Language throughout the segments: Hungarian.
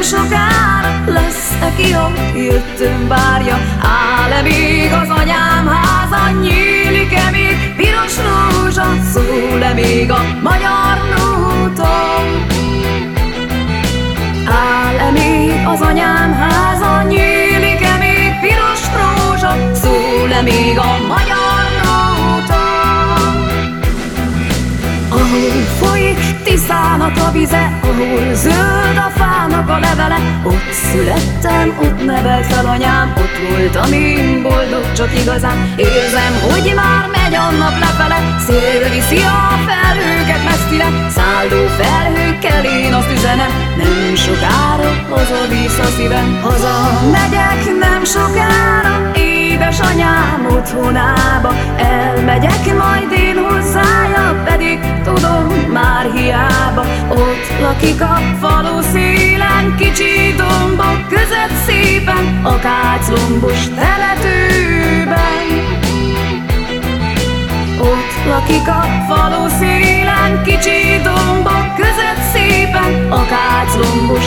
Nem sokára Lesz, aki ott jöttem várja. Áll-e még az anyám háza Nyílik-e még? Piros rózsa Szól-e még a magyar nóton Áll-e még az anyám háza Nyílik-e még? Piros rózsa Szól-e még a magyar nóton Ahol folyik Tiszának a vize Ahol zöld a levele Ott születtem, ott nevelt fel anyám Ott voltam én boldog csak igazán. Érzem, hogy már megy a nap lefele Szél viszi a felhőket messzire. Szálló felhőkkel én azt üzenem Nem sokára hazavisz a szívem. Haza megyek nem sokára Édesanyám otthonába. Elmegyek majd én hozzája Pedig tudom már hiába. Ott lakik a falu szélen Kicsi dombok között szépen A káclombos temetőben. Ott lakik a falu szélen Kicsi dombok között szépen A káclombos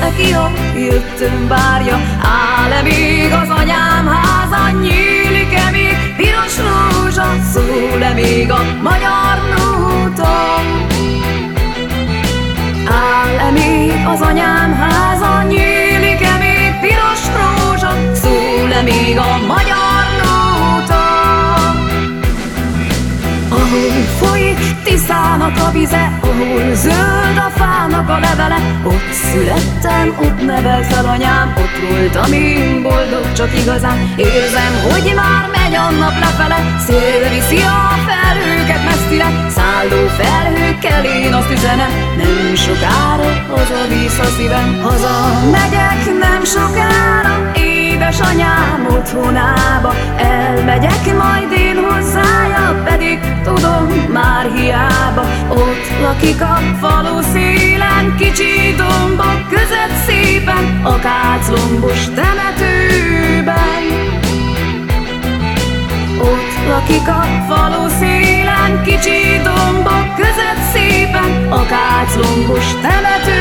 aki ott jöttem várja. Áll-e még az anyám háza, nyílik-e még piros rózsa, szól-e még a magyar nóton? Áll-e még az anyám háza, nyílik-e még piros rózsa, szól-e még a magyar Tiszának a vize, ahol zöld a fának a levele, ott születtem, ott nevelt fel anyám, ott voltam én boldog csak igazán. Érzem, hogy már megy a nap lefele, szél viszi a felhőket messzire, szálló felhőkkel én azt üzenem, nem sokára hazavisz a szívem. Haza megyek nem sokára, édesanyám otthonába, elmegyek majd pedig tudom már hiába Ott lakik a falu szélen, kicsi dombok között szépen Akáclombos temetőben. Ott lakik a falu szélen, kicsi dombok között szépen Akáclombos temetőben.